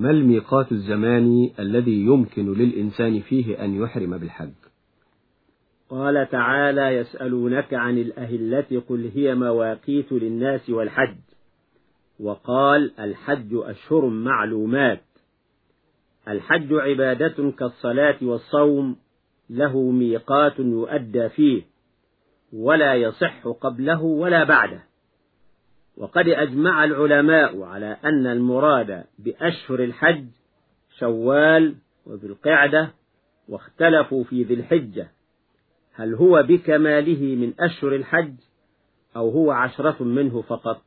ما الميقات الزماني الذي يمكن للإنسان فيه أن يحرم بالحج؟ قال تعالى يسألونك عن الأهلة قل هي مواقيت للناس والحج. وقال الحج أشهر معلومات. الحج عبادة كالصلاة والصوم له ميقات يؤدى فيه ولا يصح قبله ولا بعده. وقد أجمع العلماء على أن المراد بأشهر الحج شوال وذي القعدة واختلفوا في ذي الحجة. هل هو بكماله من أشهر الحج أو هو عشرة منه فقط؟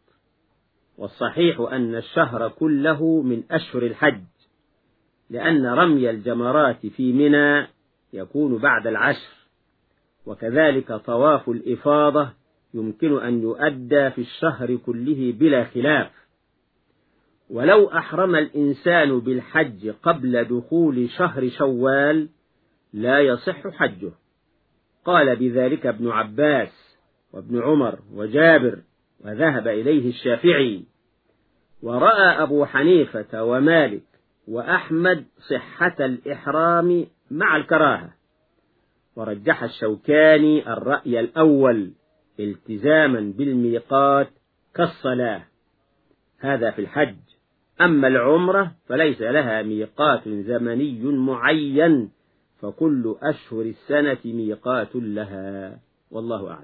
والصحيح أن الشهر كله من أشهر الحج لأن رمي الجمرات في منى يكون بعد العشر وكذلك طواف الإفاضة يمكن أن يؤدى في الشهر كله بلا خلاف. ولو أحرم الإنسان بالحج قبل دخول شهر شوال لا يصح حجه. قال بذلك ابن عباس وابن عمر وجابر وذهب إليه الشافعي. ورأى أبو حنيفة ومالك وأحمد صحة الإحرام مع الكراهة. ورجح الشوكاني الرأي الأول. التزاما بالميقات كالصلاة. هذا في الحج. أما العمرة فليس لها ميقات زمني معين فكل أشهر السنة ميقات لها. والله أعلم.